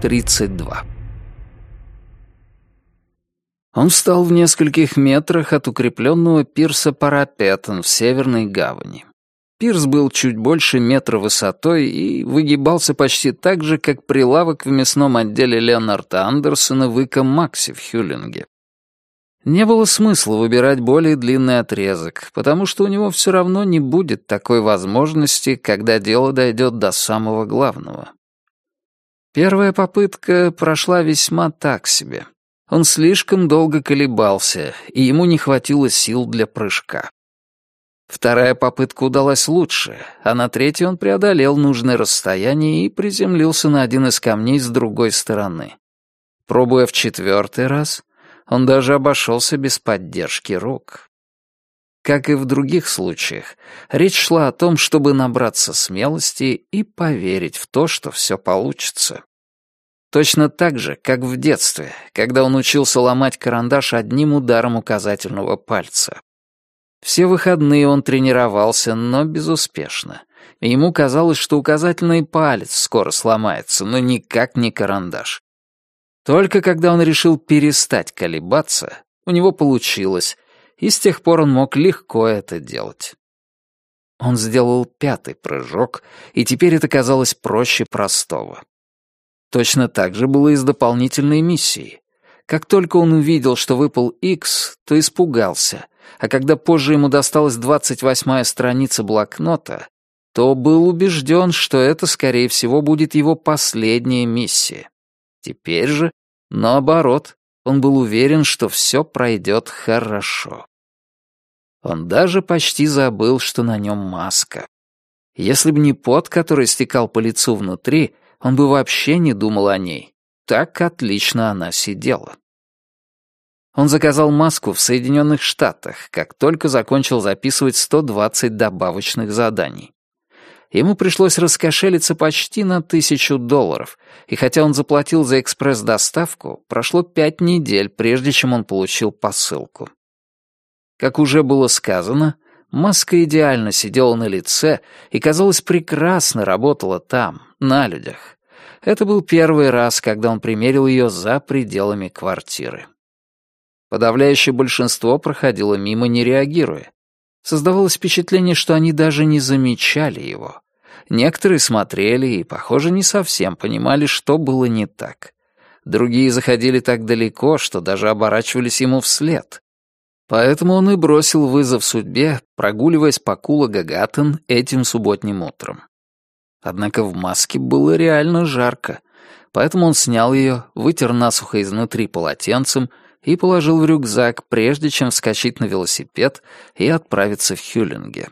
32. Он встал в нескольких метрах от укрепленного пирса Парапетон в Северной гавани. Пирс был чуть больше метра высотой и выгибался почти так же, как прилавок в мясном отделе Леонарда Андерсона в Ика Макси в Хюлинге. Не было смысла выбирать более длинный отрезок, потому что у него все равно не будет такой возможности, когда дело дойдет до самого главного. Первая попытка прошла весьма так себе. Он слишком долго колебался, и ему не хватило сил для прыжка. Вторая попытка удалась лучше, а на третьей он преодолел нужное расстояние и приземлился на один из камней с другой стороны. Пробуя в четвертый раз, он даже обошелся без поддержки рук. Как и в других случаях, речь шла о том, чтобы набраться смелости и поверить в то, что все получится. Точно так же, как в детстве, когда он учился ломать карандаш одним ударом указательного пальца. Все выходные он тренировался, но безуспешно. ему казалось, что указательный палец скоро сломается, но никак не карандаш. Только когда он решил перестать колебаться, у него получилось, и с тех пор он мог легко это делать. Он сделал пятый прыжок, и теперь это казалось проще простого. Точно так же было и с дополнительной миссией. Как только он увидел, что выпал X, то испугался, а когда позже ему досталась двадцать восьмая страница блокнота, то был убежден, что это, скорее всего, будет его последняя миссия. Теперь же, наоборот, он был уверен, что все пройдет хорошо. Он даже почти забыл, что на нем маска. Если бы не пот, который стекал по лицу внутри, он бы вообще не думал о ней. Так отлично она сидела. Он заказал маску в Соединенных Штатах, как только закончил записывать 120 добавочных заданий. Ему пришлось раскошелиться почти на тысячу долларов, и хотя он заплатил за экспресс-доставку, прошло пять недель, прежде чем он получил посылку. Как уже было сказано, маска идеально сидела на лице и, казалось, прекрасно работала там, на людях. Это был первый раз, когда он примерил ее за пределами квартиры. Подавляющее большинство проходило мимо, не реагируя. Создавалось впечатление, что они даже не замечали его. Некоторые смотрели и, похоже, не совсем понимали, что было не так. Другие заходили так далеко, что даже оборачивались ему вслед. Поэтому он и бросил вызов судьбе, прогуливаясь по Кула-Гагатен этим субботним утром. Однако в маске было реально жарко, поэтому он снял ее, вытер насухо изнутри полотенцем и положил в рюкзак, прежде чем вскочить на велосипед и отправиться в Хюлинге.